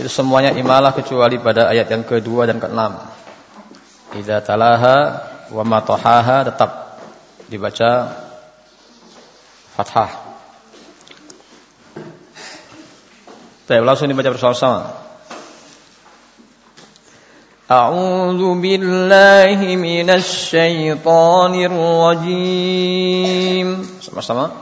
Itu semuanya imalah kecuali pada ayat yang kedua dan keenam. Idza talaha wa matohaha tetap dibaca fathah. Baik, langsung dibaca bersama-sama. أعوذ بالله من الشيطان الرجيم sama-sama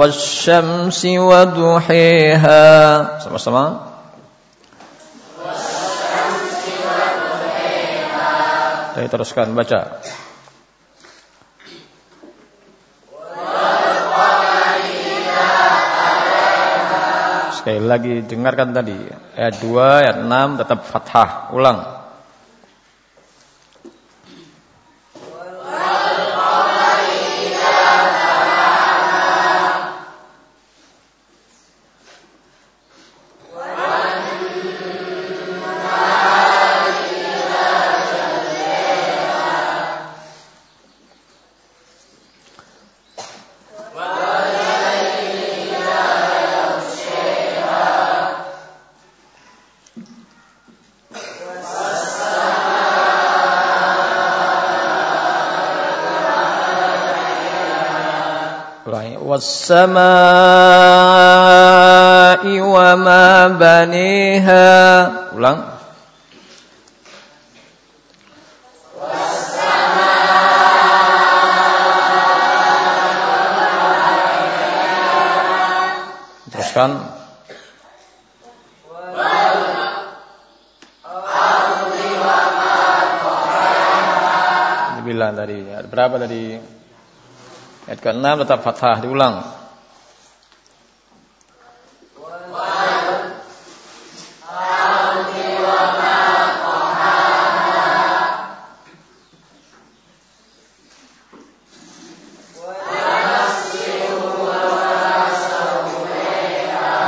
والشمس وضحيها sama-sama Saya teruskan baca. Sekali lagi dengarkan tadi ayat 2 ayat 6 tetap fathah. Ulang. والسماء وما بنيها ulang teruskan dibilang tadi berapa tadi Ayat ke-6 tetap fathah diulang.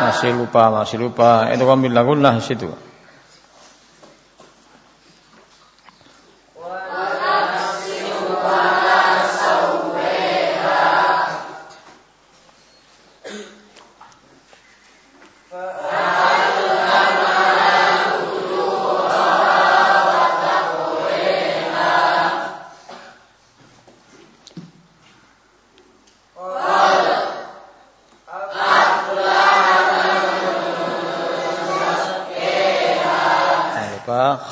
Masih lupa, masih lupa. Itu kami lakukan situ.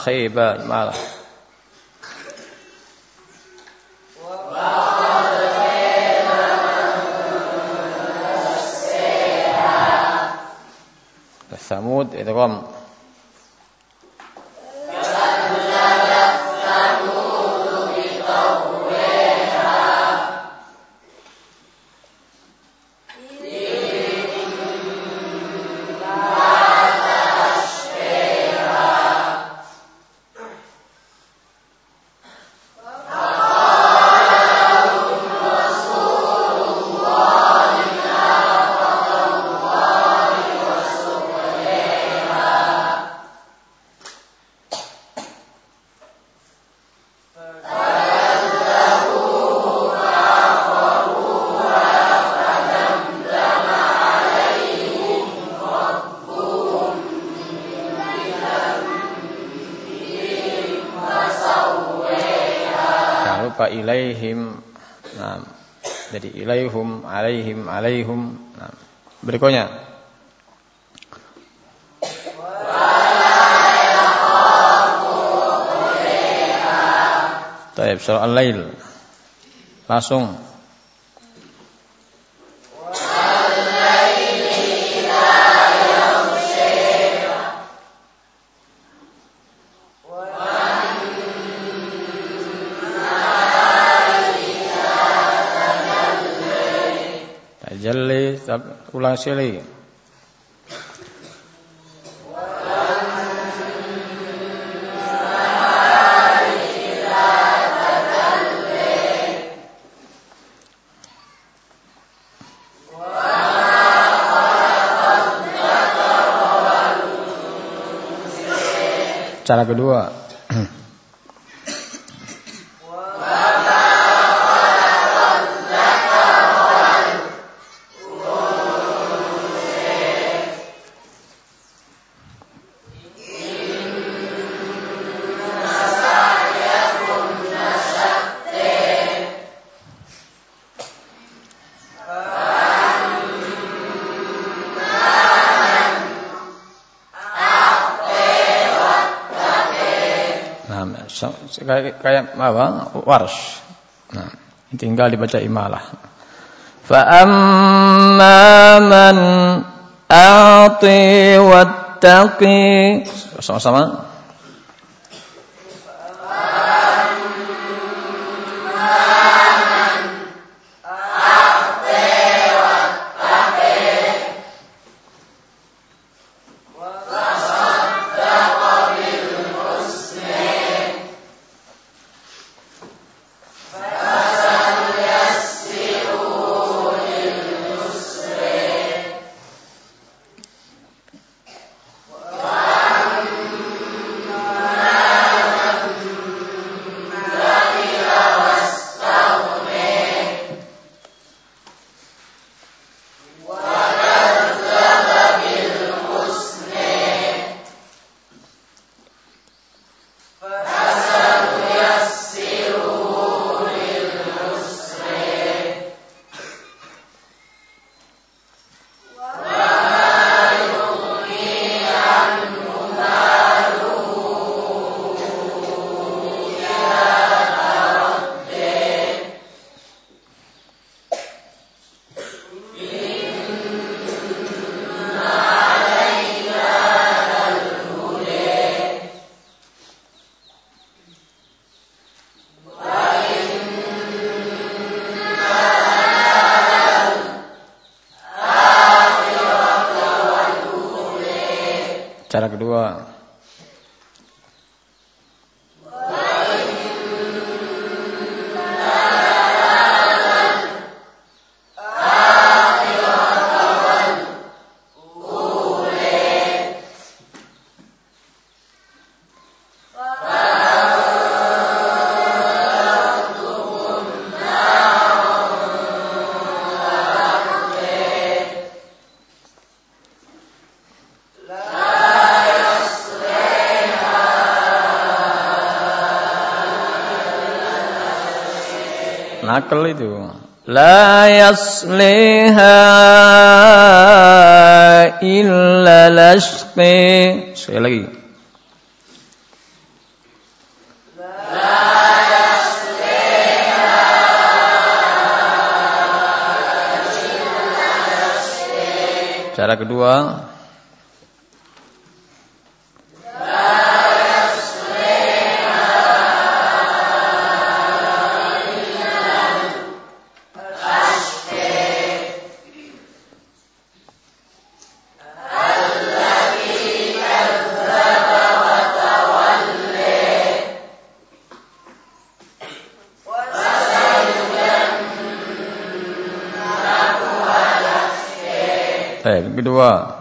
خيبة malah Samud itu kom Ilaihim. Nah, jadi ilaihum alaihim alaihum. Nah, berikutnya. Taib surah Al-Lail. Langsung ulang sekali. Cara kedua kayak kayak apa? Warsh. Nah, tinggal dibaca imalah. Fa amma man a'ti wattaqi. Sama-sama. Cara kedua, nakal itu. La yasliha illa lashqi. Sekali lagi. Cara kedua, kedua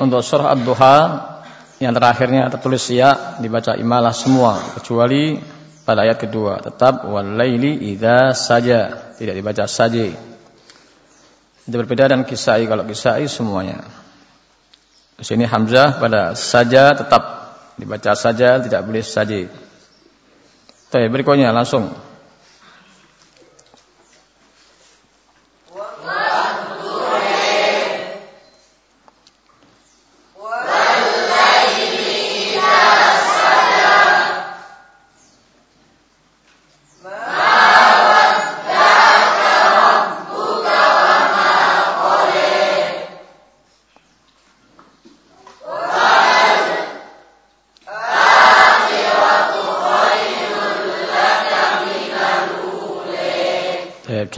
Untuk surah Ad-Duha yang terakhirnya tertulis ya dibaca imalah semua kecuali pada ayat kedua tetap walaili idza saja tidak dibaca saja. Itu berbeda dan kisai. Kalau kisai semuanya. Di sini Hamzah pada saja tetap dibaca saja, tidak boleh saji. Tapi berikutnya langsung.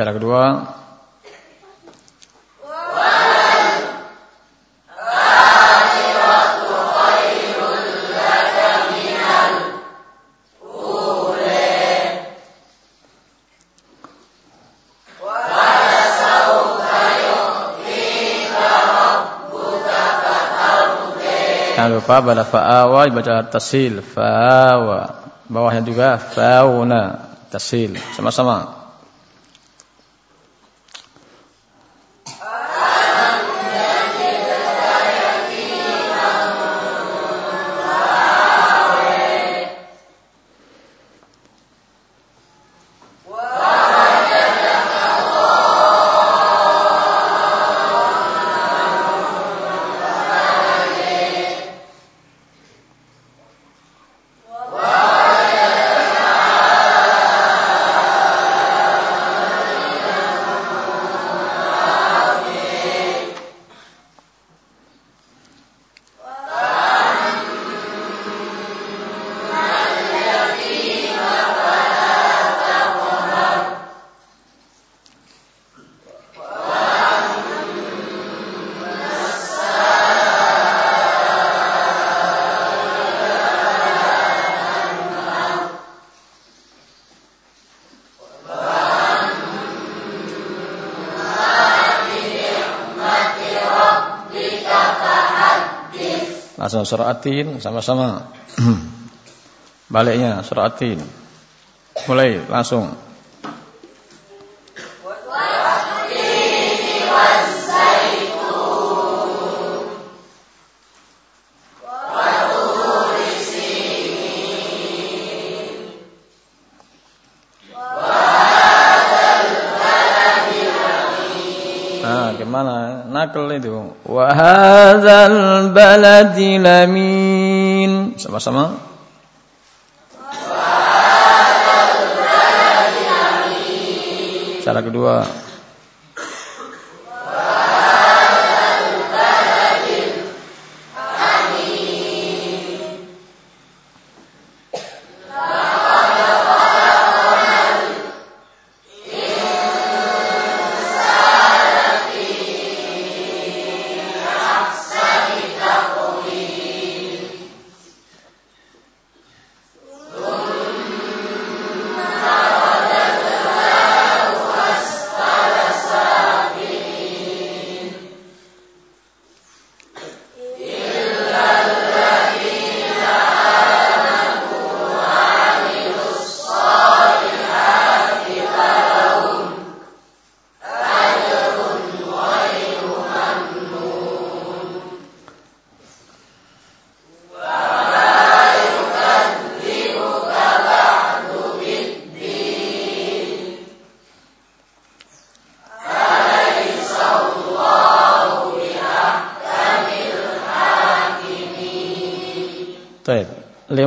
Cara kedua. Jangan lupa pada fa'awa dibaca tasil fa'awa. Bawahnya juga fauna tasil. Sama-sama. Langsung suratin sama-sama. Baliknya suratin. Mulai langsung. Nakal itu. Wa hadzal baladi lamin. Sama-sama. Cara kedua.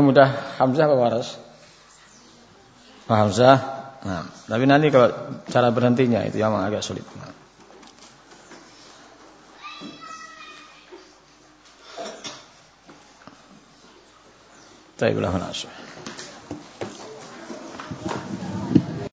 Mudah Hamzah apa Waras? Oh, Hamzah. Nah, tapi nanti kalau cara berhentinya itu yang agak sulit. Nah. Taibullah nasih.